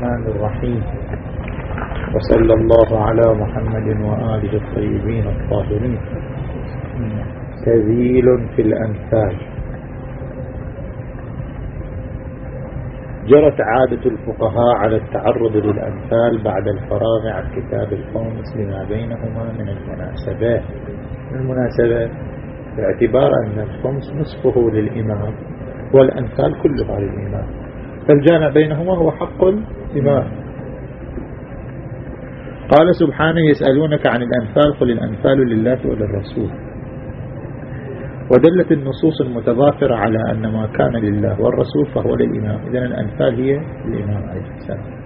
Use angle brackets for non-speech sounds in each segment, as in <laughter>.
الرحمن الرحيم. وصلى الله على محمد وآله الطيبين الطاهرين. تذيل في الأنفال. جرت عادة الفقهاء على التعرض للأنفال بعد الفراغ عن كتاب الخامس لما بينهما من المناسبات. المناسبات باعتبار أن الخمس نصفه للإمام والأنفال كلها للإمام. فالجامع بينهما هو حق الإمام قال سبحانه يسألونك عن الأنفال قل الأنفال لله وللرسول. ودلت النصوص المتضافرة على أن ما كان لله والرسول فهو للإمام. إذن الأنفال هي الإمام عليه السلام.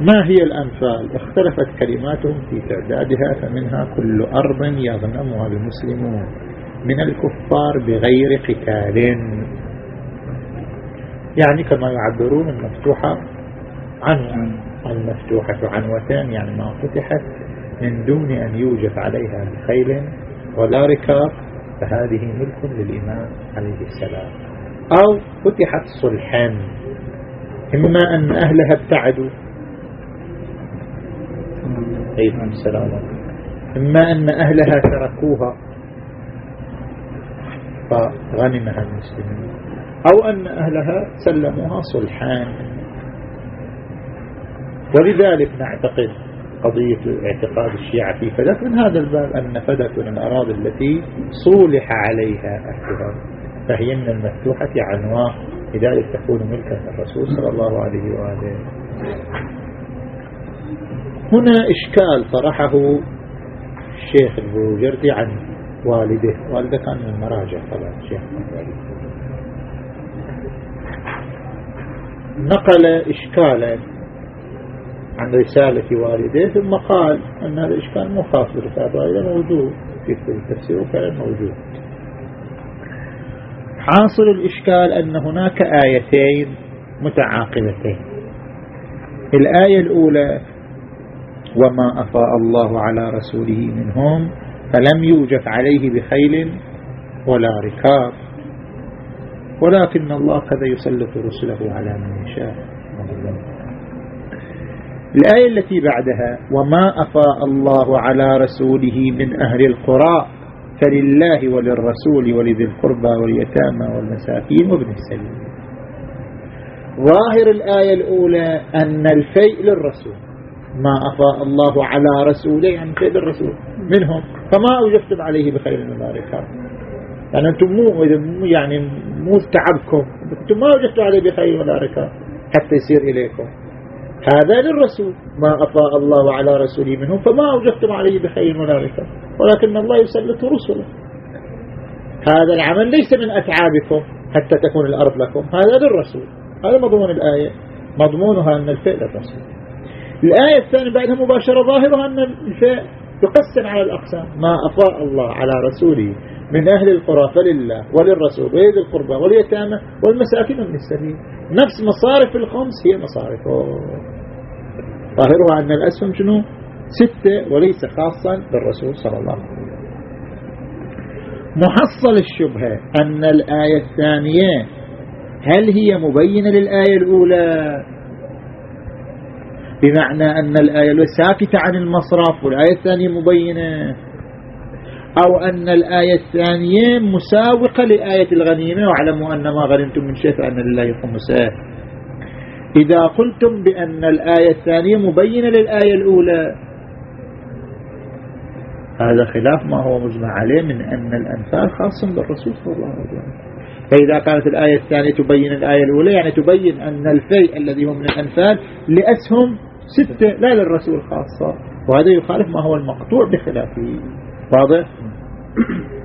ما هي الأنفال؟ اختلفت كلماتهم في تعدادها فمنها كل أرض يغنمها المسلمون من الكفار بغير قتال. يعني كما يعبرون المفتوحة عنوة المفتوحة عنوتان يعني ما فتحت من دون أن يوجد عليها خيل ولا ركاب. فهذه ملك للإمام عليه السلام. أو فتحت صلحا إما أن أهلها ابتعدوا. عليكم السلام. إما أن أهلها تركوها فغنمها المسلمين أو أن أهلها سلموها صلحان ولذلك نعتقد قضية اعتقاد الشيعة في فدك من هذا الباب أن فدك من الأراضي التي صولح عليها أهلها فهي من المفتوحة عنواء لذلك تكون ملكا للرسول صلى الله عليه وآله. هنا إشكال طرحه الشيخ البروجردي عن والده. والده كان من المراجع طبعا الشيخ نقل إشكالا عن رسالة والده ثم قال أن هذا الإشكال مو خاص برسالة والده موجود في التفسير وفعلا موجود. حاصل الإشكال أن هناك آيتين متعاقبتين الآية الأولى وما أفاء الله على رسوله منهم فلم يوجد عليه بخيل ولا ركاب. ولكن الله كذا يسلط رسله على من يشاء. الآية التي بعدها وما أفاء الله على رسوله من أهل القرى فلله وللرسول ولذي القربى واليتامى والمساكين وابن السبيل. ظاهر الآية الأولى أن الفيء للرسول. ما أفاء الله على رسوله يعني سيد الرسول منهم. فما أوجفتم عليه بخير المباركات يعني أنتم مو يعني مو تعبكم. أنتم ما أوجفتم عليه بخير المباركات حتى يصير إليكم. هذا للرسول. ما أفاء الله على رسوله منهم فما أوجفتم عليه بخير المباركات ولكن الله يسلط رسله. هذا العمل ليس من أتعابكم حتى تكون الأرض لكم. هذا للرسول. هذا مضمون الآية. مضمونها أن الفعل للرسول الآية الثانية بعدها مباشرة ظاهرة أن الفعل يقسم على الأقسام. ما أفاء الله على رسوله من أهل القرى فلله وللرسول ويد القربى واليتامى والمساكين من السبيل. نفس مصارف الخمس هي مصارف ظاهرها أن الأسهم شنو؟ ستة وليس خاصا بالرسول صلى الله عليه وسلم. محصل الشبهة أن الآية الثانية هل هي مبينة للآية الأولى؟ بمعنى أن الآية ساكتة عن المصرف والآية الثانية مبينة. أو أن الآية الثانية مساوقة لآية الغنيمة. واعلموا أن ما غنمتم من شيء فأن لله خمسه إذا قلتم بأن الآية الثانية مبينة للآية الأولى هذا خلاف ما هو مجمع عليه من أن الأنفال خاص بالرسول صلى الله عليه وسلم. فإذا كانت الآية الثانية تبين الآية الأولى يعني تبين أن الفيء الذي هو من الأنفال لأسهم ستة لا للرسول خاصة. وهذا يخالف ما هو المقطوع بخلافه. واضح؟ <clears throat>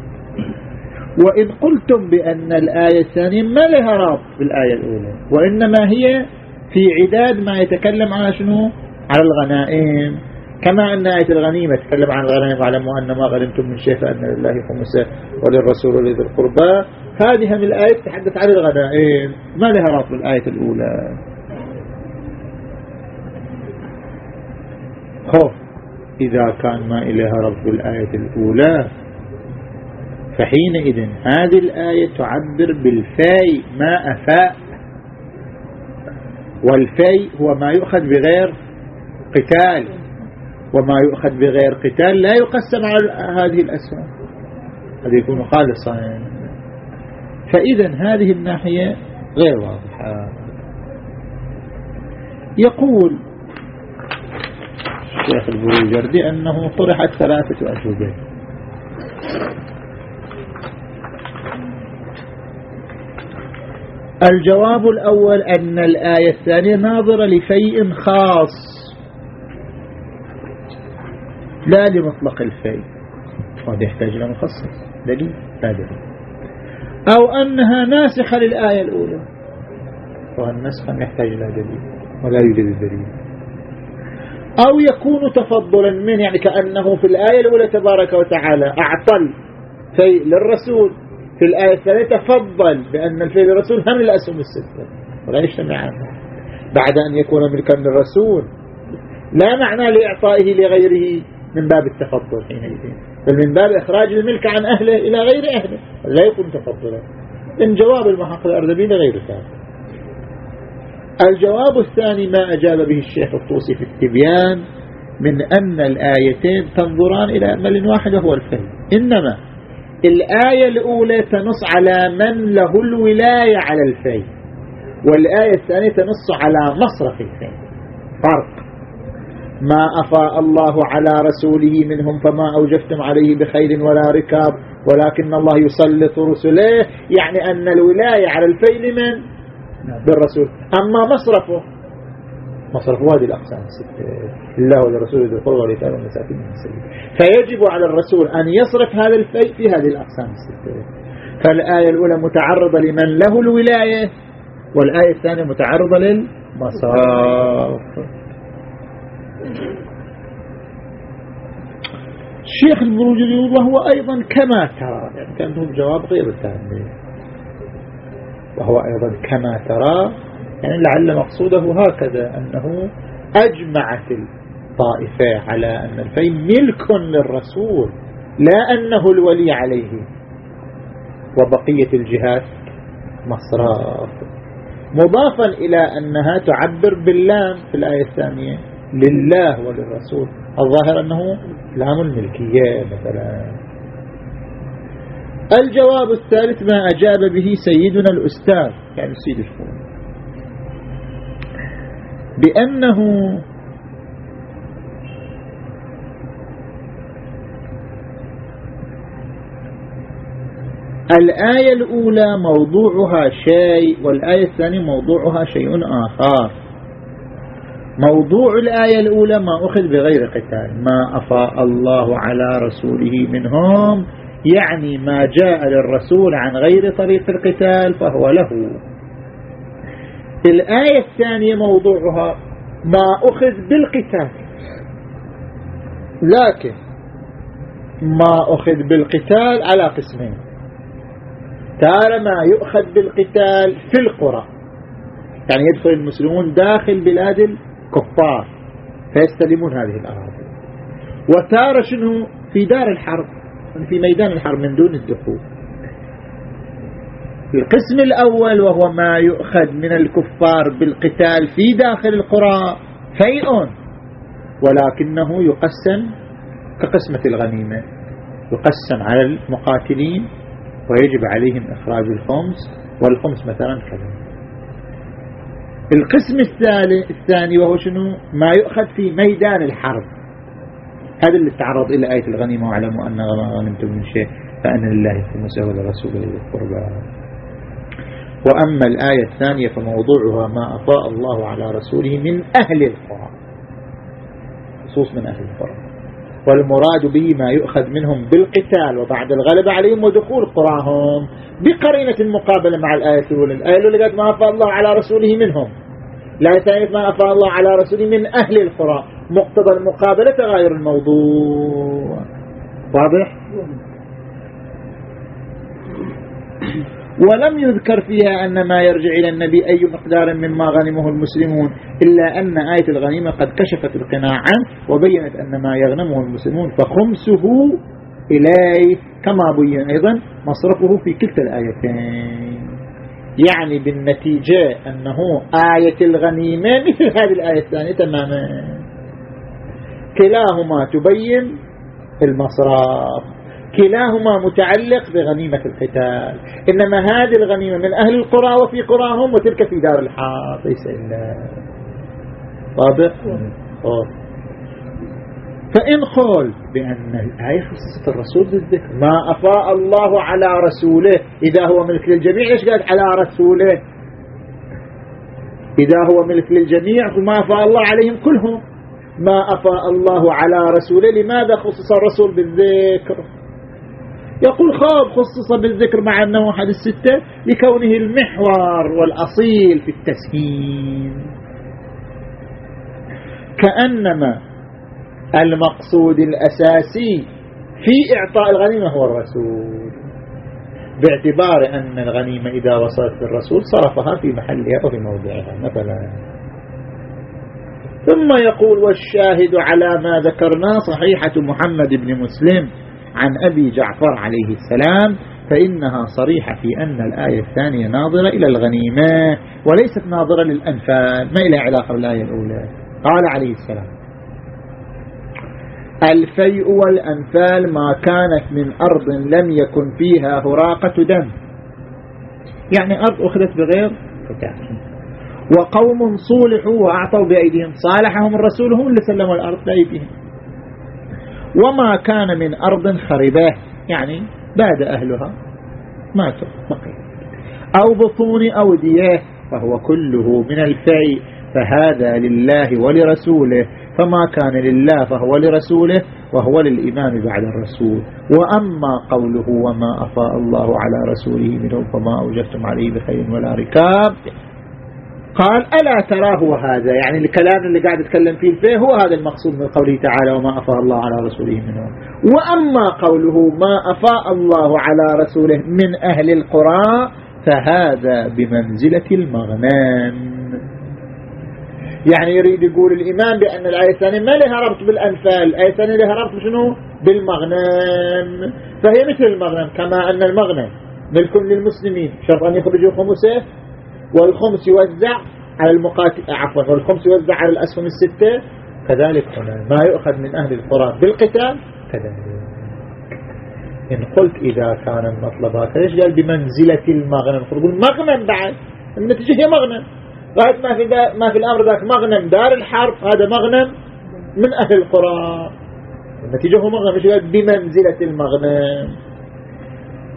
وإن قلتم بأن الآية الثانية ما لها رابط بالآية الأولى وإنما هي في عداد ما يتكلم على شنو؟ على الغنائم. كما أن آية الغنيمة تتكلم عن الغنائم واعلموا أن ما غنمتم من شيء فأن لله خمسة وللرسول ولذي القربى. هذه من الآية تتحدث عن الغنائم. ما لها رابط بالآية الأولى؟ خوف. إذا كان ما إليها رب الآية الأولى فحينئذ هذه الآية تعبر بالفاء ما أفاء. والفي هو ما يؤخذ بغير قتال. وما يؤخذ بغير قتال لا يقسم على هذه الأسهم هذا يكون خالصا. فإذا هذه الناحية غير واضحة. يقول الشيخ البروجردي أنه طرحت ثلاثة أجوبة الجواب الأول أن الآية الثانية ناظرة لفيء خاص. لا لمطلق الفيء وهذا يحتاج إلى مخصص دليل. لا دليل أو أنها ناسخة للآية الأولى. والنسخ يحتاج إلى دليل. ولا يوجد دليل أو يكون تفضلا من يعني كأنه في الآية الأولى تبارك وتعالى أعطى الفيء للرسول. في الآية الثانية تفضل بأن الفيء للرسول هم الأسهم الستة. ولا يجتمعان بعد أن يكون ملكا للرسول. لا معنى لإعطائه لغيره من باب التفضل حينئذ. بل من باب إخراج الملك عن أهله إلى غير أهله. لا يكون تفضلا. من جواب المحقق الأردبي لغير ذلك. الجواب الثاني ما أجاب به الشيخ الطوسي في التبيان من أن الآيتين تنظران إلى أمل واحد وهو الفهم. إنما الآية الأولى تنص على من له الولاية على الفي والآية الثانية تنص على مصرف الفي فرق. ما أفاء الله على رسوله منهم فما أوجفتم عليه بخيل ولا ركاب ولكن الله يسلط رسله. يعني أن الولاية على الفي لمن؟ للرسول. أما مصرفه مصرف هذه الأقسام الستة الله ولرسوله ذي القربى واليتامى والمساكين وابن السبيل. فيجب على الرسول أن يصرف هذا الفيء في هذه الأقسام الستة. فالآية الأولى متعرضة لمن له الولاية والآية الثانية متعرضة للمصرف الشيخ البروجري وهو أيضا كما ترى يعني كان جواب غير الثاني وهو أيضا كما ترى يعني لعل مقصوده هكذا أنه أجمعت الطائفة على أن الفي ملك للرسول لا أنه الولي عليه. وبقية الجهات مصراف. مضافا إلى أنها تعبر باللام في الآية الثانية لله وللرسول. الظاهر أنه لام الملكية مثلا. الجواب الثالث ما أجاب به سيدنا الأستاذ. يعني السيد الفون بأنه الآية الأولى موضوعها شيء والآية الثانية موضوعها شيء آخر. موضوع الآية الأولى ما أخذ بغير قتال ما أفاء الله على رسوله منهم. يعني ما جاء للرسول عن غير طريق القتال فهو له. الآية الثانية موضوعها ما أخذ بالقتال. لكن ما أخذ بالقتال على قسمين. تارة ما يؤخذ بالقتال في القرى. يعني يدخل المسلمون داخل بلاد الكفار. فيستلمون هذه الأراضي. وتارة شنو؟ في دار الحرب. في ميدان الحرب من دون الدخول. القسم الأول وهو ما يؤخذ من الكفار بالقتال في داخل القرى فيء ولكنه يقسم كقسمة الغنيمة. يقسم على المقاتلين ويجب عليهم إخراج الخمس والخمس مثلا كذا. القسم الثاني وهو شنو؟ ما يؤخذ في ميدان الحرب. هذا اللي تعرض إلى آية الغنيمة واعلموا أن غنمتم من شيء فأن لله خمسه ولرسوله القربى. وأما الآية الثانية فموضوعها ما أفاء الله على رسوله من أهل القرى. خصوص من أهل القرى. والمراد به ما يؤخذ منهم بالقتال وبعد الغلبة عليهم ودخول قراهم بقرينة المقابلة مع الآية الأولى. الآية الأولى قالت ما أفاء الله على رسوله منهم. الآية الثانية ما أفاء الله على رسوله من أهل القرى. مقتضى المقابلة تغير الموضوع. واضح؟ ولم يذكر فيها أن ما يرجع إلى النبي أي مقدار مما غنمه المسلمون إلا أن آية الغنيمة قد كشفت القناع عنه وبينت أن ما يغنمه المسلمون فخمسه إليه كما بين أيضا مصرفه في كلتا الآيتين. يعني بالنتيجة أنه آية الغنيمة مثل <laughs> هذه الآية الثانية تماما. كلاهما تبين المصرف. كلاهما متعلق بغنيمة القتال. إنما هذه الغنيمة من أهل القرى وفي قراهم وتلك في دار الحرب ليس إلا. واضح؟ فإن قلت بأن الآية خصصت الرسول بالذكر. ما أفاء الله على رسوله. إذا هو ملك للجميع إيش قال؟ على رسوله. إذا هو ملك للجميع فما أفاء الله عليهم كلهم. ما أفاء الله على رسوله. لماذا خصص الرسول بالذكر؟ يقول خاب خصص بالذكر مع أنه أحد الستة لكونه المحور والأصيل في التسهيل كأنما المقصود الأساسي في إعطاء الغنيمة هو الرسول. باعتبار أن الغنيمة إذا وصلت للرسول صرفها في محلها وفي موضعها مثلا. ثم يقول والشاهد على ما ذكرنا صحيحة محمد بن مسلم عن أبي جعفر عليه السلام فإنها صريحة في أن الآية الثانية ناظرة إلى الغنيمة وليست ناظرة للأنفال ما إلى علاقة بالآية الأولى؟ قال عليه السلام الفيء والأنفال ما كانت من أرض لم يكن فيها هراقة دم. يعني أرض أخذت بغير فتاة. وقوم صولحوا وأعطوا بأيديهم صالحهم الرسول هم اللي سلموا الأرض بأيديهم. وما كان من أرض خرباه يعني بعد أهلها ماتوا بقي. أو بطون أودية فهو كله من الفيء فهذا لله ولرسوله. فما كان لله فهو لرسوله وهو للإمام بعد الرسول. وأما قوله وما أفاء الله على رسوله منهم فما أوجدتم عليه بخير ولا ركاب. قال ألا تراه هذا؟ يعني الكلام اللي قاعد يتكلم فيه الفيه هو هذا المقصود من قوله تعالى وما أفاء الله على رسوله منهم. وأما قوله ما أفاء الله على رسوله من أهل القرى فهذا بمنزلة المغنام يعني يريد يقول الإمام بأن الآية الثانية ما لها ربط بالأنفال الآية الثانية لها ربط بشنو بالمغنم. فهي مثل المغنم كما أن المغنم ملك للمسلمين. شرط أن يخرجوا خمسه والخمس يوزع على المقاتل عفوا والخمس يوزع على الأسهم الستة. كذلك هنا ما يؤخذ من أهل القرى بالقتال. كذلك. إن قلت إذا كان المطلب هكذا ليش قال بمنزلة المغنم؟ تقول مغنم بعد. النتيجة هي مغنم. بعد ما في ما في الأمر ذاك مغنم. دار الحرب هذا مغنم من أهل القرى. النتيجة هو مغنم. بمنزلة المغنم.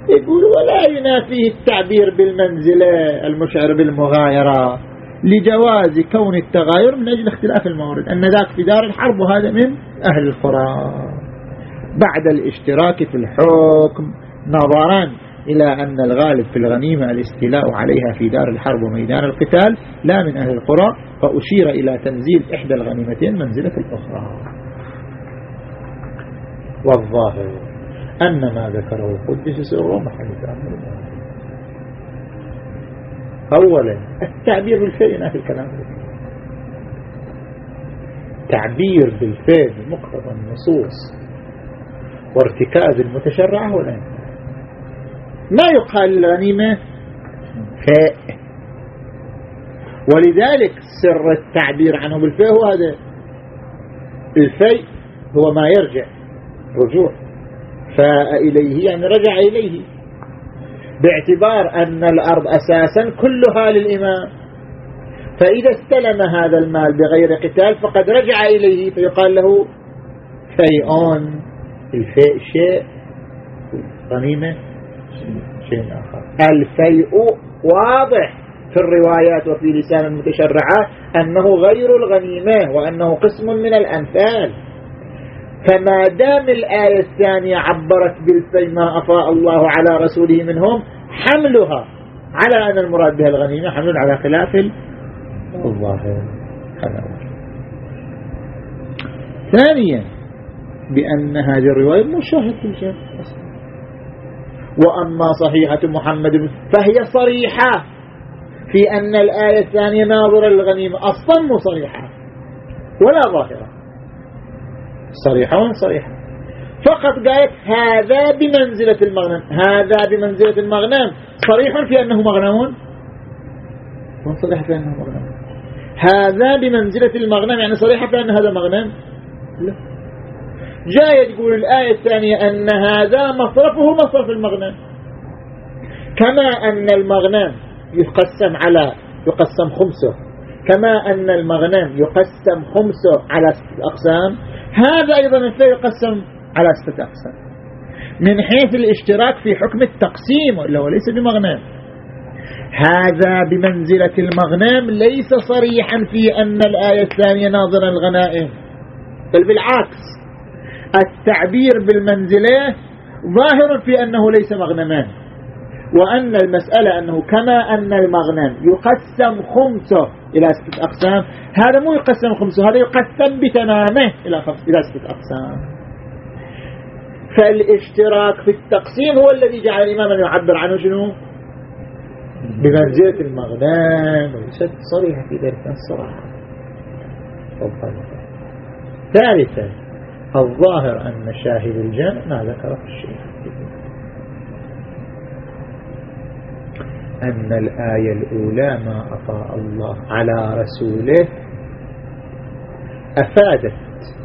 يقول ولا ينافيه التعبير بالمنزلة المشعر بالمغايرة لجواز كون التغاير من أجل اختلاف الموارد أن ذاك في دار الحرب وهذا من أهل القرى. بعد الاشتراك في الحكم نظرا إلى أن الغالب في الغنيمة الاستيلاء عليها في دار الحرب وميدان القتال لا من أهل القرى فأشير إلى تنزيل إحدى الغنيمتين منزلة الأخرى والظاهر أن ما ذكره قدس سره محل تأمل أولا التعبير بالفعل في الكلام. تعبير بالفعل بمقتضى النصوص. وارتكاز المتشرع ولا ما يقال للغنيمة فاء. ولذلك سر التعبير عنه بالفاء هو هذا. الفيء هو ما يرجع. رجوع. فاء إليه يعني رجع إليه. باعتبار أن الأرض أساسا كلها للإمام. فإذا استلم هذا المال بغير قتال فقد رجع إليه فيقال له فيئون الفيء شيء. غنيمة. شيء آخر. الفيء واضح في الروايات وفي لسان المتشرعات أنه غير الغنيمة وأنه قسم من الأنفال فما دام الآية الثانية عبرت بالفي ما أفاء الله على رسوله منهم حملها على أن المراد بها الغنيمة حمل على خلاف الظاهر. ثانيا بأن هذه الرواية مشاهد في الجنة وأما صحيحة محمد فهي صريحة. في أن الآية الثانية ناظرة للغنيمة أصلا مو صريحة ولا ظاهرة. صريحة وين صريحة؟ فقط قالت هذا بمنزلة المغنم. هذا بمنزلة المغنم. صريح في أنه مغنم؟ من صريحة في أنه مغنم. هذا بمنزلة المغنم يعني صريحة في أن هذا مغنم؟ لا. جاء يقول الآية الثانية أن هذا مصرفه مصرف المغنم. كما أن المغنم يقسم على يقسم خمسه. كما أن المغنم يقسم خمسه على ستة أقسام هذا أيضا يقسم على ستة أقسام. من حيث الاشتراك في حكم التقسيم ولا هو ليس بمغنم. هذا بمنزلة المغنم ليس صريحا في أن الآية الثانية ناظرة الغنائم بل بالعكس. التعبير بالمنزلة ظاهر في أنه ليس مغنمان وأن المسألة أنه كما أن المغنم يقسم خمسه إلى ستة أقسام هذا مو يقسم خمسه هذا يقسم بتمامه إلى, إلى ستة أقسام. فالاشتراك في التقسيم هو الذي جعل الإمام أن يعبر عنه شنو؟ بمنزلة المغنم. وليست صريحة في ذلك الصراحة ثالثا الظاهر أن شاهد الجمع ما ذكره الشيخ. أن الآية الأولى ما أطاع الله على رسوله أفادت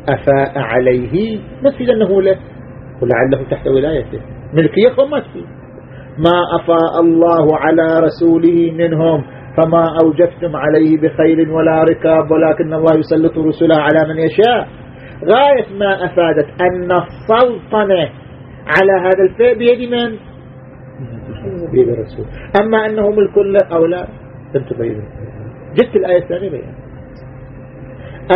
أفاء عليه نفذ أنه له ولعله تحت ولايته. ملكية خمت فيه. ما أفاء الله على رسوله منهم فما أوجفتم عليه بخيل ولا ركاب ولكن الله يسلط رسله على من يشاء. غاية ما أفادت أن السلطنة على هذا الفئ بيد من؟ بيد الرسول. أما أنه ملك له أو لا؟ لم تبين. جدت الآية الثانية بيان.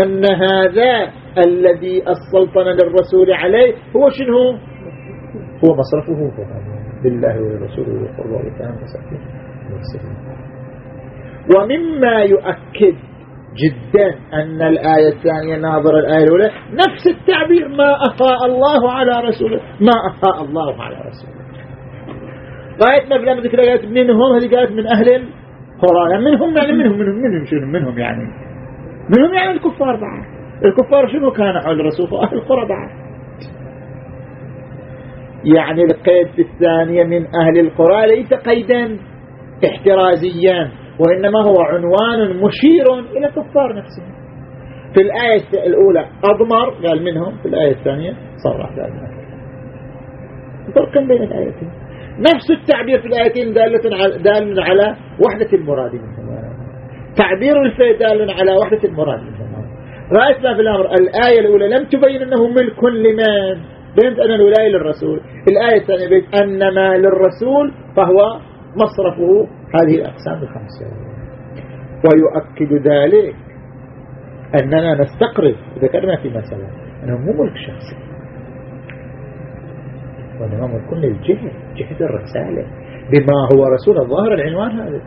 أن هذا الذي السلطنة للرسول عليه هو شنو؟ هو مصرفه بالله ولرسوله والقربى والكلام ومما يؤكد جدا أن الآية الثانية ناظر الآية الأولى نفس التعبير ما أفاء الله على رسوله ما أفاء الله على رسوله. غاية ما بلا ذكر قالت منهم هذه قالت من أهل القرى يعني منهم يعني منهم منهم منهم شنو؟ منهم يعني. منهم يعني الكفار بعد. الكفار شنو كان حول الرسول؟ أهل القرى بعد. يعني القيد في الثانية من أهل القرى ليس قيدا احترازيا. وإنما هو عنوان مشير إلى الكفار نفسهم. في الآية الأولى أضمر قال منهم في الآية الثانية صرح ذلك فرق بين الآيتين. نفس التعبير في الآيتين دال على وحدة المراد منهم. تعبير الفيء دال على وحدة المراد منهم. رأيتنا في الأمر. الآية الأولى لم تبين أنه ملك لمن؟ بينت أن الولاية للرسول. الآية الثانية بينت أن ما للرسول فهو مصرفه هذه الأقسام الخمسة. ويؤكد ذلك أننا نستقرب ذكرنا في مسألة أنه مو ملك شخصي. وإنما ملك للجهة جهة الرسالة. بما هو رسول الظاهر العنوان هذا.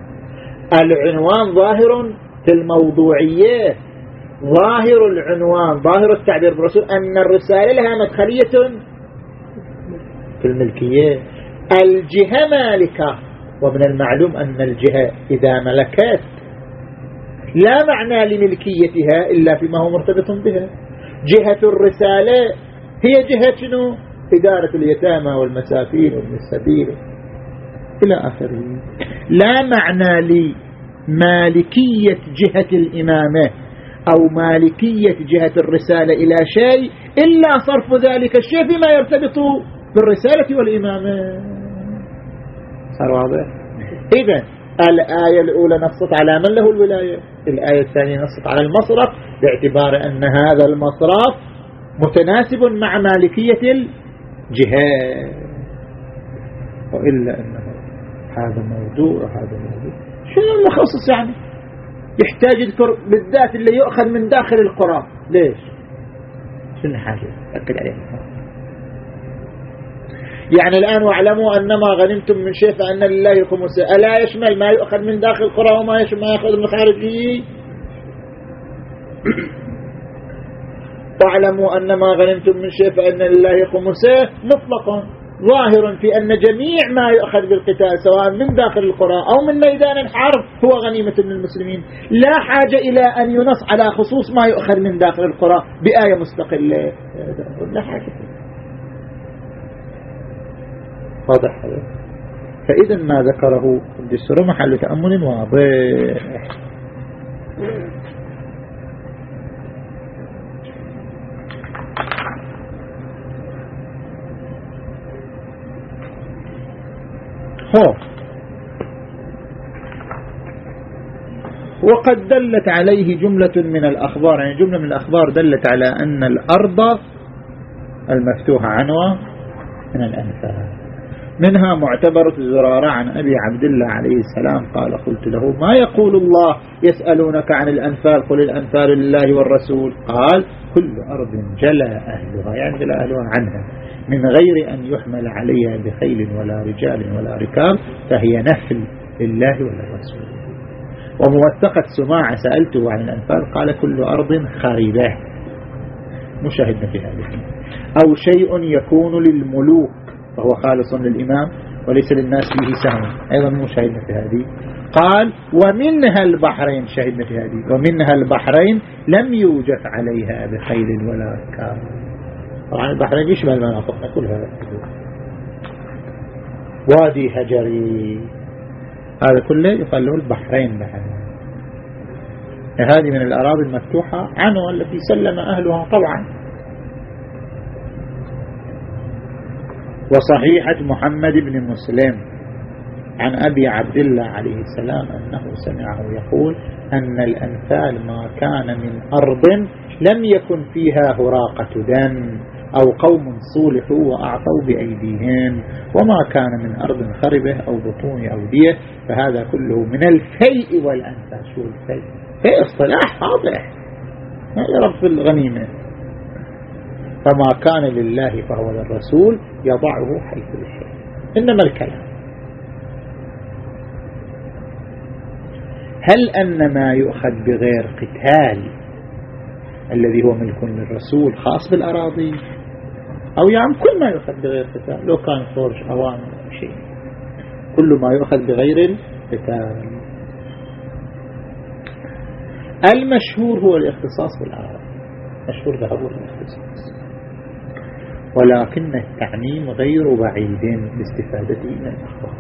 العنوان ظاهر في الموضوعية. ظاهر العنوان ظاهر التعبير بالرسول أن الرسالة لها مدخلية في الملكية. الجهة مالكة. ومن المعلوم أن الجهة إذا ملكت لا معنى لملكيتها إلا فيما هو مرتبط بها. جهة الرسالة هي جهة شنو؟ إدارة اليتامى والمسافين وابن السبيل إلى آخره. لا معنى لمالكية جهة الإمامة أو مالكية جهة الرسالة إلى شيء إلا صرف ذلك الشيء فيما يرتبط بالرسالة والإمامة. واضح <laughs> إذا الآية الأولى نصت على من له الولاية؟ الآية الثانية نصت على المصرف باعتبار أن هذا المصرف متناسب مع مالكية الجهات وإلا أنه هذا موضوع وهذا موضوع. شنو المخصص يعني؟ يحتاج يذكر بالذات اللي يؤخذ من داخل القرى. ليش؟ شنو حاجة أكد عليه يعني الآن واعلموا أنما غنمتم من شيء فأن لله خمسه ألا يشمل ما يؤخذ من داخل القرى وما يشمل ما يأخذ من خارجه؟ <coughs> واعلموا أنما غنمتم من شيء فأن لله خمسه مطلقا. ظاهر في أن جميع ما يؤخذ بالقتال سواء من داخل القرى أو من ميدان الحرب هو غنيمة للمسلمين. لا حاجة إلى أن ينص على خصوص ما يؤخذ من داخل القرى بآية مستقلة. لا حاجة. واضح. هذا فإذا ما ذكره الدستور محل تأمل واضح. هو. وقد دلت عليه جملة من الأخبار يعني جملة من الأخبار دلت على أن الأرض المفتوحة عنوة من الأنفال منها معتبرة زرارة عن أبي عبد الله عليه السلام. قال قلت له ما يقول الله يسألونك عن الأنفال؟ قل الأنفال لله والرسول. قال كل أرض جلى أهلها يعني جلى أهلها عنها من غير أن يحمل عليها بخيل ولا رجال ولا ركاب فهي نفل لله وللرسول وموثقة سماع سألته عن الأنفال قال كل أرض خريبة مشاهدنا في هذه أو شيء يكون للملوك فهو خالص للإمام وليس للناس فيه سهم. أيضا مشاهدنا في هذه. قال ومنها البحرين شهدنا في هذه. ومنها البحرين لم يوجد عليها بخيل ولا ركاب طبعا البحرين يشمل مناطقنا كلها وادي هجري. هذا كله يقال له البحرين بحرين هذه من الأراضي المفتوحة عنه التي سلم أهلها طبعا. وصحيحة محمد بن مسلم عن أبي عبد الله عليه السلام أنه سمعه يقول أن الأنفال ما كان من أرض لم يكن فيها هراقة دم أو قوم صولحوا وأعطوا بأيديهم وما كان من أرض خربة أو بطون أودية فهذا كله من الفيء والأنفال شو الفيء في اصطلاح واضح. ما يعرف الغنيمة. فما كان لله فهو للرسول يضعه حيث يشاء. إنما الكلام. هل أن ما يؤخذ بغير قتال الذي هو ملك للرسول خاص بالأراضي؟ أو يعني كل ما يؤخذ بغير قتال لو كان فرج أوامر شيء. كل ما يؤخذ بغير القتال المشهور هو الاختصاص بالأراضي. مشهور ذهبه الاختصاص ولكن التعميم غير بعيد باستفادته من الأخبار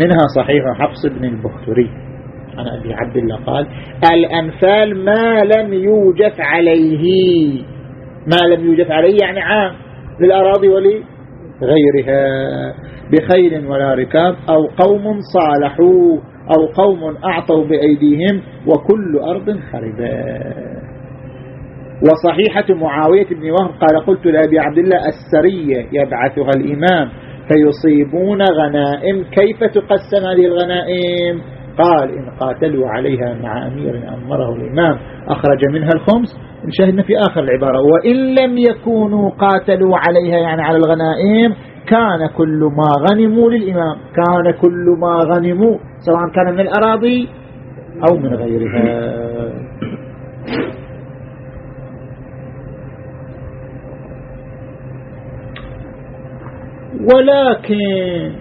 منها صحيح حفص بن البختري عن أبي عبد الله قال الأنفال ما لم يوجد عليه. ما لم يوجد عليه يعني عام للأراضي ولغيرها. بخيل ولا ركاب أو قوم صالحوا أو قوم أعطوا بأيديهم وكل أرض خربات وصحيحة معاوية بن وهب قال قلت لأبي عبد الله السرية يبعثها الإمام فيصيبون غنائم كيف تقسم هذه الغنائم؟ قال إن قاتلوا عليها مع أمير أمره الإمام. أخرج منها الخمس. شاهدنا في آخر العبارة. وإن لم يكونوا قاتلوا عليها يعني على الغنائم كان كل ما غنموا للإمام. كان كل ما غنموا سواء كان من الأراضي أو من غيرها. <coughs> ولكن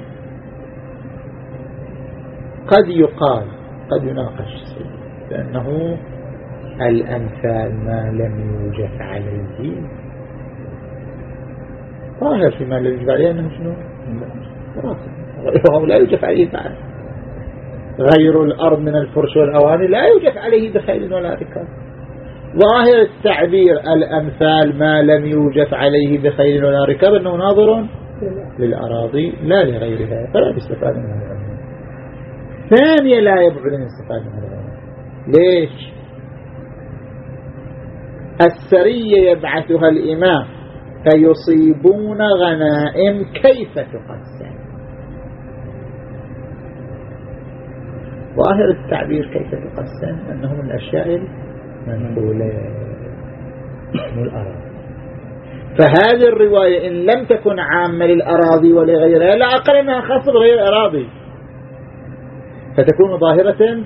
قد يقال قد يناقش بأنه الأمثال ما لم يوجد عليه. ظاهر فيما لم يوجد عليه أنه شنو؟ لا يوجد عليه بعد. غير الأرض من الفرش والأواني لا يوجد عليه بخيل ولا ركاب ظاهر التعبير الأمثال ما لم يوجد عليه بخيل ولا ركاب أنه ناظر للأراضي لا لغيرها فلا يستفاد منها. العلماء ثانية لا يبعد أن يستفاد منها. العلماء ليش؟ السرية يبعثها الإمام فيصيبون غنائم كيف تقسم؟ ظاهر التعبير كيف تقسم؟ أنه من الأشياء المنبولة من الأراضي. فهذه الرواية إن لم تكن عامة للأراضي ولغيرها لا أقل أنها خاصة بغير الأراضي. فتكون ظاهرة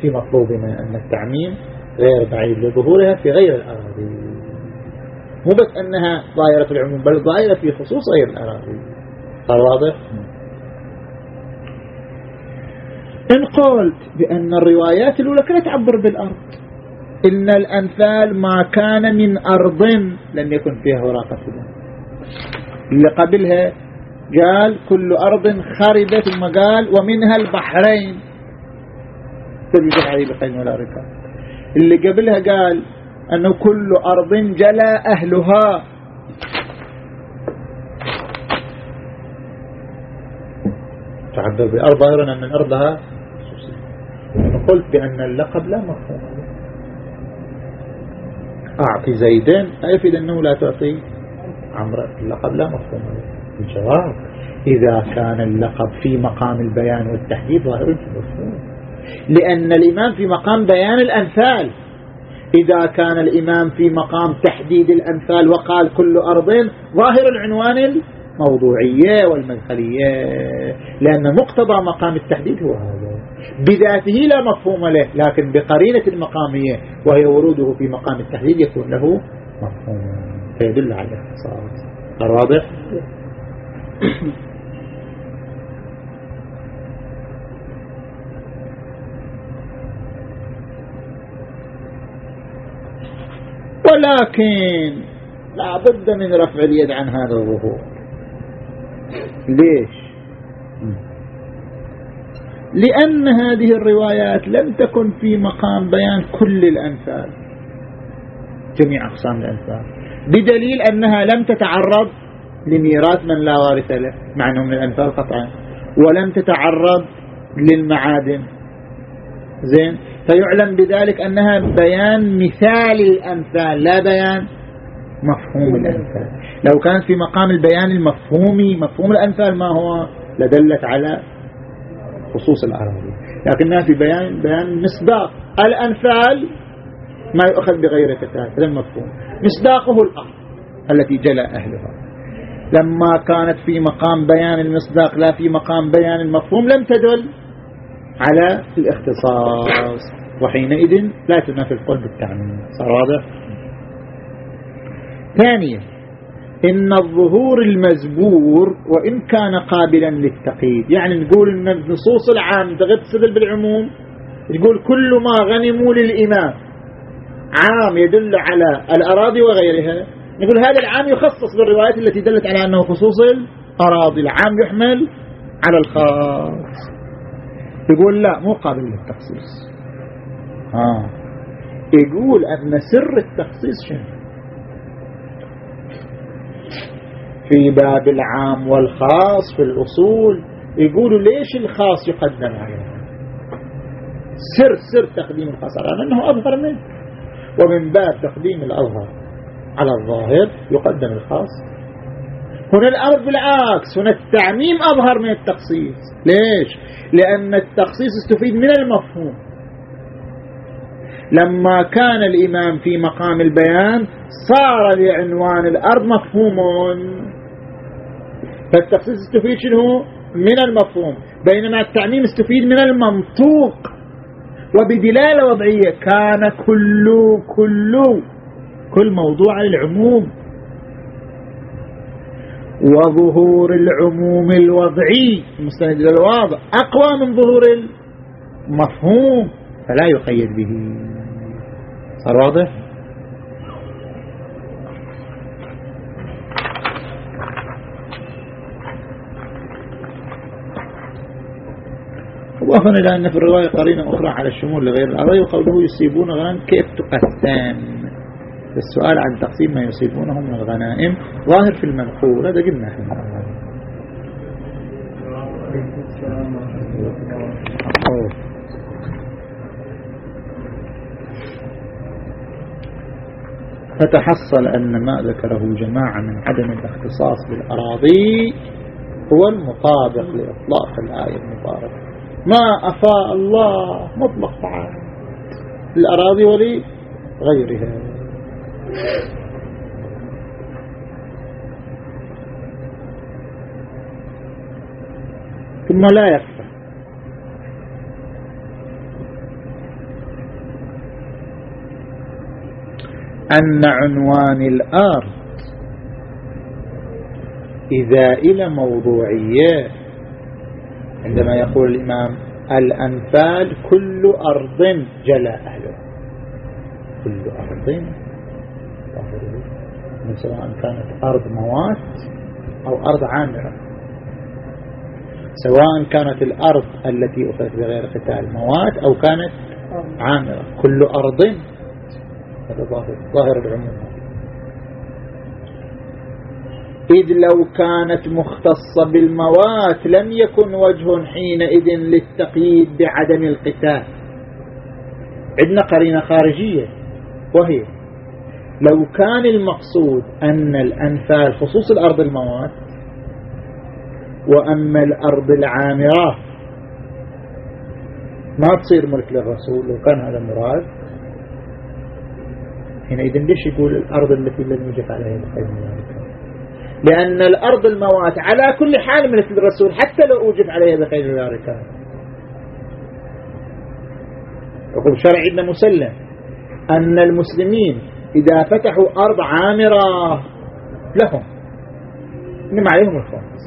في مطلوبنا أن التعميم غير بعيد لظهورها في غير الأراضي. مو بس أنها ظاهرة العموم بل ظاهرة في خصوص غير الأراضي. صار واضح؟ إن قلت بأن الروايات الأولى كانت تعبر بالأرض. إن الأنفال ما كان من أرض لم يكن فيها وراقة اللي قبلها قال كل أرض خربت ثم قال ومنها البحرين. تجد عليه بقين ولا ركاب اللي قبلها قال أنه كل أرض جلى أهلها. تعبر بأرض ظاهرا أن أرضها؟ قلت بأن اللقب لا مفهوم. أعطي زيدا أفد أنه لا تعطي عمرو. اللقب لا مفهوم. الجواب إذا كان اللقب في مقام البيان والتحديد ظاهر مفهوم. لأن الإمام في مقام بيان الأمثال. إذا كان الإمام في مقام تحديد الأمثال وقال كل أرض ظاهر العنوان الموضوعية والمدخلية. لأن مقتضى مقام التحديد هو هذا. بذاته لا مفهوم له لكن بقرينة المقامية وهي وروده في مقام التحديد يكون له مفهوم. فيدل على الاختصاص واضح؟ ولكن لا بد من رفع اليد عن هذا الظهور. ليش؟ لأن هذه الروايات لم تكن في مقام بيان كل الأنفال جميع أقسام الأنفال بدليل أنها لم تتعرض لميراث من لا وارث له مع أنه من الأنفال قطعا. ولم تتعرض للمعادن. زين؟ فيعلم بذلك أنها بيان مثال الأمثال لا بيان مفهوم الأنفال. لو كانت في مقام البيان المفهومي مفهوم الأنفال ما هو؟ لدلت على خصوص الأراضي لكنها في بيان بيان مصداق الأنفال ما يؤخذ بغير قتال هذا المفهوم مصداقه الأرض التي جلى أهلها. لما كانت في مقام بيان المصداق لا في مقام بيان المفهوم لم تدل على الاختصاص. وحينئذ لا تنافي القول بالتعميم صار واضح؟ ثانيا إن الظهور المزبور وإن كان قابلا للتقييد. يعني نقول إن النصوص العام تغتسل بالعموم. يقول كل ما غنموا للإمام عام يدل على الأراضي وغيرها. نقول هذا العام يخصص بالروايات التي دلت على أنه خصوص الأراضي. العام يحمل على الخاص. يقول لا مو قابل للتخصيص. ها يقول أن سر التخصيص شنو؟ في باب العام والخاص في الأصول. يقولوا ليش الخاص يقدم عليه سر سر تقديم الخاص. على أنه أظهر منه. ومن باب تقديم الأظهر. على الظاهر يقدم الخاص. هنا الأمر بالعكس. هنا التعميم أظهر من التخصيص. ليش؟ لأن التخصيص استفيد من المفهوم. لما كان الإمام في مقام البيان صار لعنوان الأرض مفهوم. فالتخصيص استفيد شنو؟ من المفهوم. بينما التعميم استفيد من المنطوق. وبدلالة وضعية كان كل كل كل موضوع العموم وظهور العموم الوضعي المستند إلى الواضع أقوى من ظهور المفهوم فلا يقيد به. صار واضح؟ وأخذنا إلى أن في الرواية قرينة أخرى على الشمول لغير الأراضي وقوله يصيبون غنم كيف تقسم؟ السؤال عن تقسيم ما يصيبونه من الغنائم ظاهر في المنقول هذا قلنا إحنا. فتحصل أن ما ذكره جماعة من عدم الاختصاص بالأراضي هو المطابق لإطلاق الآية المباركة. ما أفاء الله مطلق طعام. الأراضي ولغيرها ثم لا يكفى أن عنوان الأرض إذا إلى موضوعية عندما يقول الإمام الأنفال كل أرض جلى أهلها. كل أرض. سواء كانت أرض موات أو أرض عامرة. سواء كانت الأرض التي أخذت بغير قتال موات أو كانت عامرة. كل أرض. هذا ظاهر العموم. إذ لو كانت مختصة بالموات لم يكن وجه حينئذ للتقييد بعدم القتال. عندنا قرينة خارجية وهي لو كان المقصود أن الأنفال خصوص الأرض الموات وأما الأرض العامرة ما تصير ملك للرسول لو كان هذا المراد حينئذ ليش يقول الأرض التي لم يجف عليها الخير لأن الأرض الموات على كل حال مثل الرسول حتى لو أوجب عليها بخير الوارثات حكم شرعي عندنا مسلم أن المسلمين إذا فتحوا أرض عامرة لهم. إنما عليهم الخمس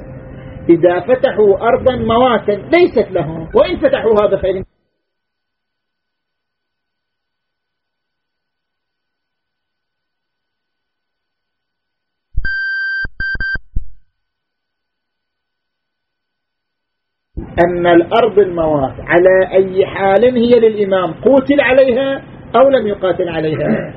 إذا فتحوا أرضا مواتا ليست لهم وإن فتحوها بخير. أن الأرض الموات على أي حال هي للإمام قوتل عليها أو لم يقاتل عليها.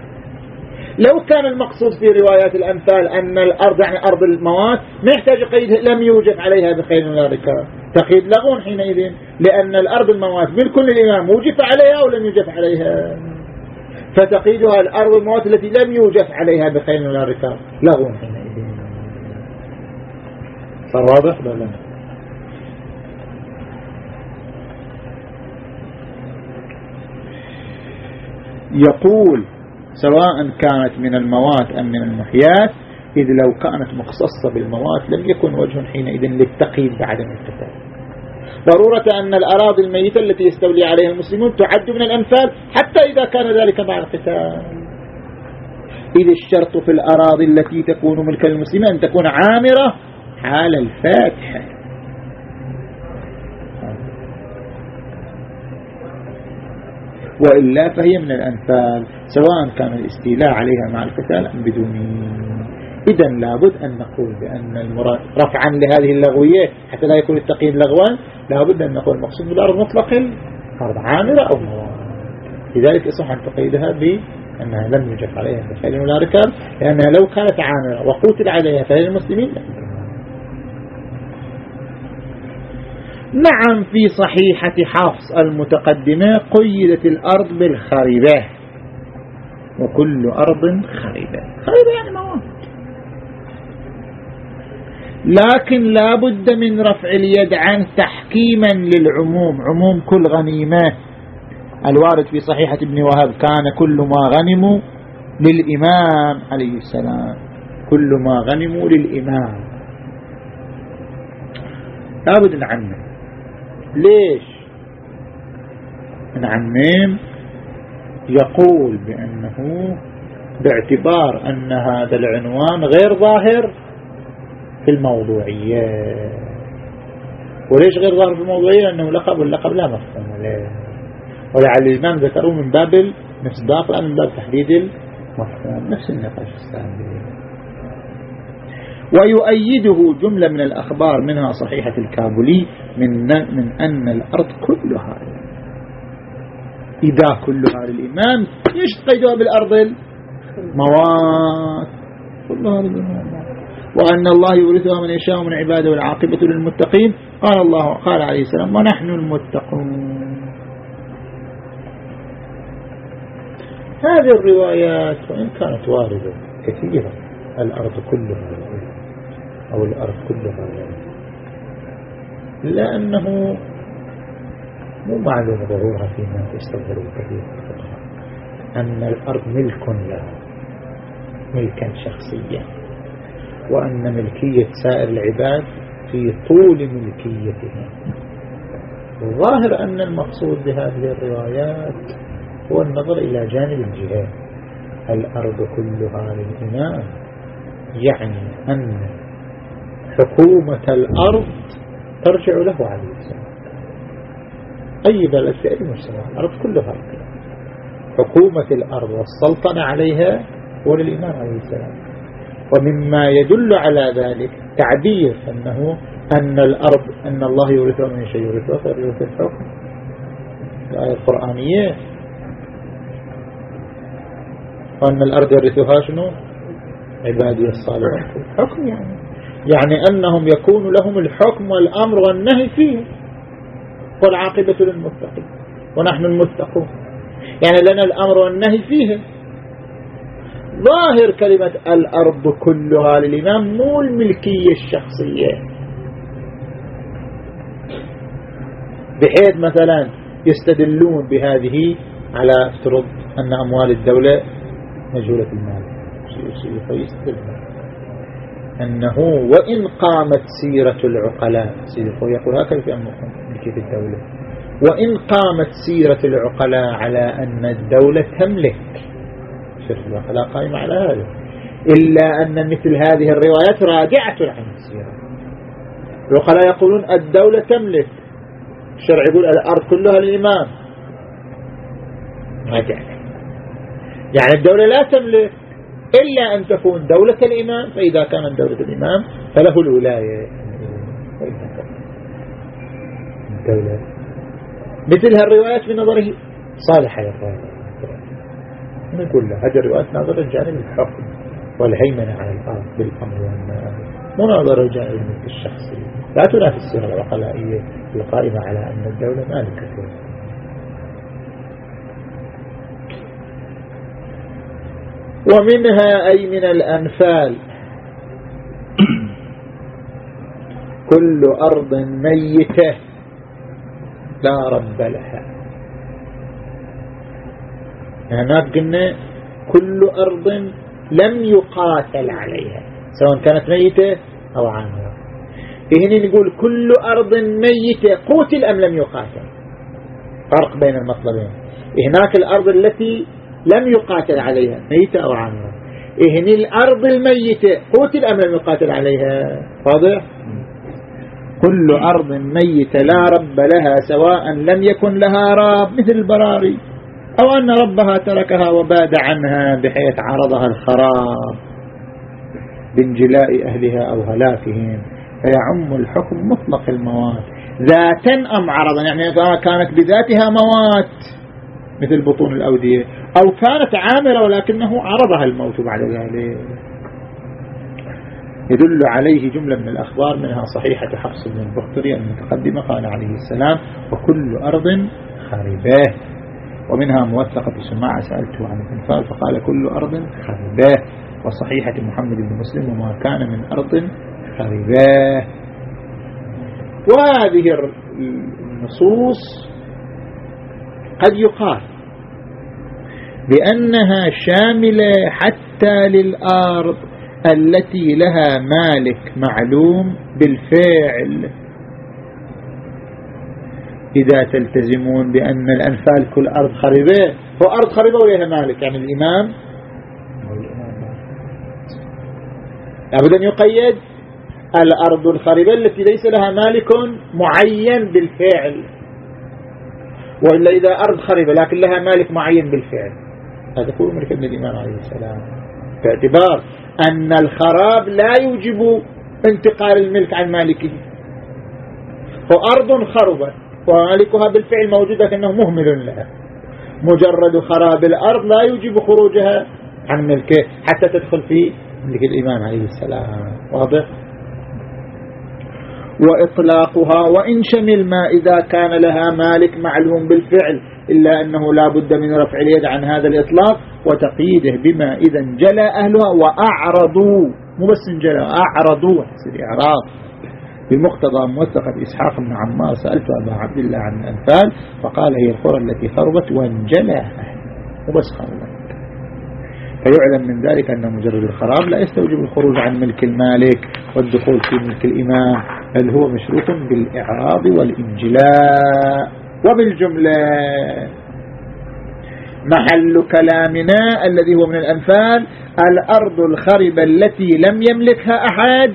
لو كان المقصود في روايات الأمثال أن الأرض يعني أرض الموات ما يحتاج قيد لم يوجد عليها بخير ولا ركاب تقييد لغون حينئذ لأن الأرض الموات بالكل الإمام وجف عليها أو لم يوجف عليها. فتقيدها الأرض الموات التي لم يوجف عليها بخير ولا ركاب لغون حينئذ. صار واضح ولا يقول سواء كانت من الموات أم من المحيات إذ لو كانت مخصصة بالموات لم يكن وجه حينئذ للتقييد بعدم القتال ضرورة أن الأراضي الميتة التي يستولي عليها المسلمون تعد من الأمثال حتى إذا كان ذلك مع القتال. إذ الشرط في الأراضي التي تكون ملك المسلمين أن تكون عامرة حال الفاتحة. وإلا فهي من الأنفال سواء كان الاستيلاء عليها مع القتال أم بدونه إذا لابد أن نقول بأن المراد رفعا لهذه اللغوية حتى لا يكون التقييد لغوا لابد أن نقول المقصود بالأرض مطلق الأرض عامرة أو مواد لذلك يصح أن تقيدها بأنها لم يجف عليها بخير ولا ركاب لأنها لو كانت عامرة وقوتل عليها فهي المسلمين نعم في صحيحة حفص المتقدمة قيدت الأرض بالخريبة. وكل أرض خريبة. خريبة يعني مواد لكن لا بد من رفع اليد عنه تحكيما للعموم. عموم كل غنيمة. الوارد في صحيحة ابن وهب كان كل ما غنموا للإمام عليه السلام. كل ما غنموا للإمام. لابد نعمم. ليش؟ العميم يقول بأنه باعتبار أن هذا العنوان غير ظاهر في الموضوعية. وليش غير ظاهر في الموضوعية؟ لأنه لقب واللقب لا مفهوم له ولعل الإمام ذكروه من باب المصداق الآن من باب تحديد المفهوم نفس النقاش السابق. ويؤيده جملة من الأخبار منها صحيحة الكابولي من, من أن الأرض كلها إذا كلها للإمام ليش تقيدها بالأرض الموات. كلها للإمام. وأن الله يورثها من يشاء من عباده والعاقبة للمتقين. قال الله قال عليه السلام ونحن المتقون. هذه الروايات وإن كانت واردة كثيرة الأرض كلها أو الأرض كلها. لأنه مو معلوم ظهورها فيما يستظهره كثير أن الأرض ملك لها ملكا شخصيا وأن ملكية سائر العباد في طول ملكيتهم الظاهر أن المقصود بهذه الروايات هو النظر إلى جانب الجهاد الأرض كلها للإمام يعني أن حكومة الأرض ترجع له عليه السلام أي بلد في أي مجتمع الأرض كلها. حكومة الأرض والسلطنة عليها هو للإمام عليه السلام. ومما يدل على ذلك تعبير أنه أن الأرض أن الله يورثها من شيء يورثها فيورث الحكم الآية القرآنية. وأن الأرض يرثها شنو؟ عبادي الصالحين الحكم يعني. يعني أنهم يكون لهم الحكم والأمر والنهي فيه. والعاقبة للمتقين. ونحن المتقون. يعني لنا الأمر والنهي فيه. ظاهر كلمة الأرض كلها للإمام مو الملكية الشخصية. بحيث مثلا يستدلون بهذه على افترض أن أموال الدولة مجهولة المال. يستدلون أنه وإن قامت سيرة العقلاء سيدي يقول هكذا في أمر ملكية الدولة؟ وإن قامت سيرة العقلاء على أن الدولة تملك سيرة العقلاء قائمة على هذا إلا أن مثل هذه الروايات راجعة عن السيرة. العقلاء يقولون الدولة تملك الشرع يقول الأرض كلها للإمام. راجع يعني الدولة لا تملك. إلا أن تكون دولة الإمام فإذا كانت دولة الإمام فله الولاية. الدولة مثل هالروايات في نظره؟ صالحة يا أخوان. نقول له هذه الروايات ناظرة جانب الحكم والهيمنة على الأرض بالأمر والنهي. مو ناظرة جانب الشخصي لا تنافي السيرة العقلائية القائمة على أن الدولة مالكة. ومنها أي من الأنفال. كل أرض ميتة لا رب لها. هناك قلنا كل أرض لم يقاتل عليها سواء كانت ميتة أو عامرة هنا نقول كل أرض ميتة قتل أم لم يقاتل؟ فرق بين المطلبين. هناك الأرض التي لم يقاتل عليها ميتة أو عامرة هنا الأرض الميتة قتل أم لم يقاتل عليها. واضح؟ كل أرض ميتة لا رب لها سواء لم يكن لها راب مثل البراري. أو أن ربها تركها وباد عنها بحيث عرضها الخراب بانجلاء أهلها أو هلاكهم. فيعم الحكم مطلق المواد ذاتا أم عرضا؟ يعني كانت بذاتها موات. مثل بطون الأودية. أو كانت عامرة ولكنه عرضها الموت بعد ذلك. يدل عليه جملة من الأخبار منها صحيحة حفص بن البختري المتقدمة قال عليه السلام وكل أرض خرباه ومنها موثقة سماعة سألته عن الانفال فقال كل أرض خرباه وصحيحة محمد بن مسلم وما كان من أرض خرباه وهذه النصوص قد يقال بأنها شاملة حتى للأرض التي لها مالك معلوم بالفعل. إذا تلتزمون بأن الأنفال كل أرض خربة هو أرض خربة وليها مالك يعني الإمام لابد أن يقيد الأرض الخربة التي ليس لها مالك معين بالفعل. وإلا إذا أرض خربة لكن لها مالك معين بالفعل. هذا هو ملك الإمام عليه السلام. باعتبار أن الخراب لا يوجب انتقال الملك عن مالكه. فأرض خربت ومالكها بالفعل موجود لكنه مهمل لها. مجرد خراب الأرض لا يوجب خروجها عن ملكه حتى تدخل في ملك الإمام عليه السلام. واضح؟ وإطلاقها وإن شمل ما إذا كان لها مالك معلوم بالفعل إلا أنه لا بد من رفع اليد عن هذا الإطلاق وتقييده بما إذا انجلى أهلها وأعرضوا. مو بس انجلى أعرضوا. إعراض بمقتضى موثقة إسحاق بن عمار سألت أبا عبد الله عن الأنفال فقال هي القرى التي خربت وانجلى أهلها. بس خربت. فيعلم من ذلك أن مجرد الخراب لا يستوجب الخروج عن ملك المالك والدخول في ملك الإمام. بل هو مشروط بالإعراض والإنجلاء وبالجملة. محل كلامنا الذي هو من الأنفال الأرض الخربة التي لم يملكها أحد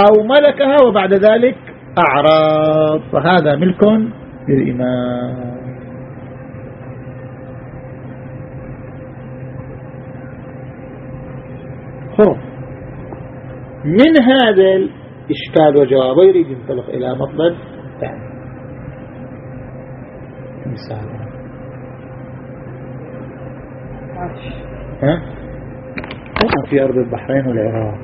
أو ملكها وبعد ذلك أعراض. فهذا ملك للإمام خرب من هذا الإشكال وجوابه يريد ينطلق إلى مطلب ثاني. مثال. ها؟ في أرض البحرين والعراق.